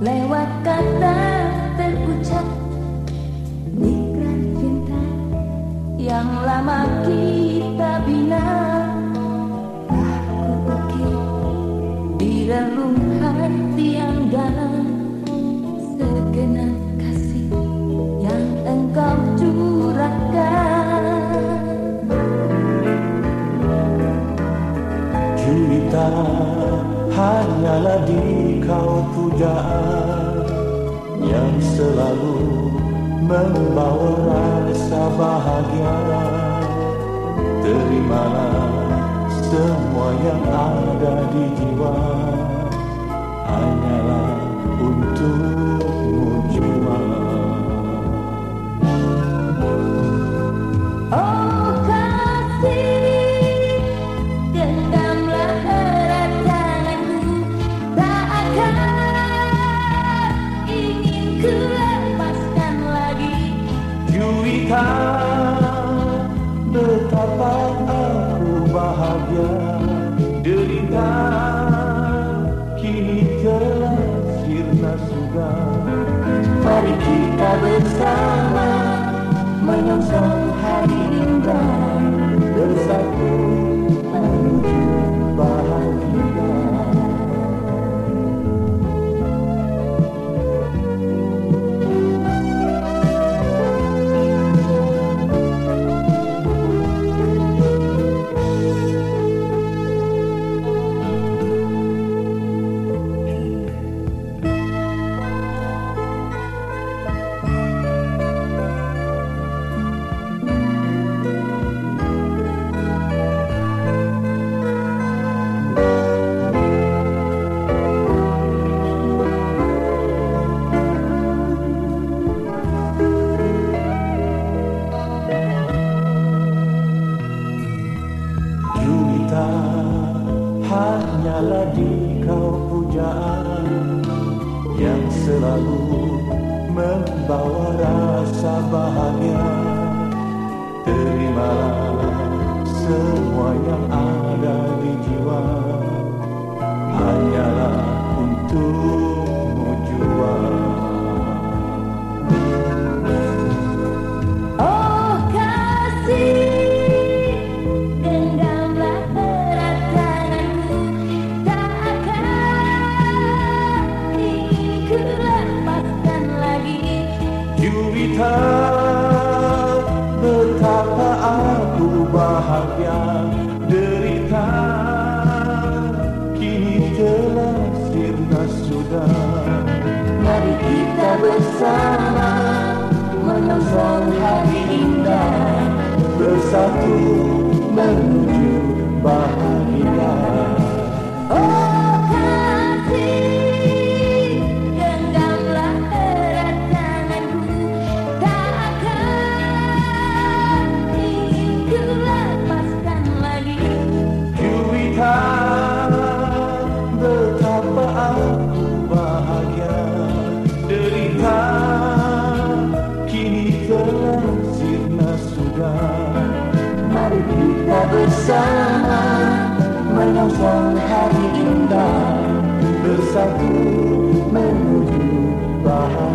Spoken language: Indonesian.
lewat kata terucap nikrat cinta yang lama kita bina aku kupikir di relung hati yang dalam segenap kasih yang engkau curahkan cinta hanyalah di kau pujaan Yang selalu membawa rasa bahagia. Terimalah semua yang ada di jiwa. Hanyalah untukmu jiwa Oh kita bersama Menyongsong hari indah Bersatu Juwita hanyalah di kau pujaan Yang selalu membawa rasa bahagia. Terimalah semua yang ada Juwita Betapa aku bahagia Derita Kini telah sirna sudah. Mari kita bersama Menyongsong hari indah Bersatu menuju bahagia bersama Menyongsong hari indah Bersatu menuju bahagia.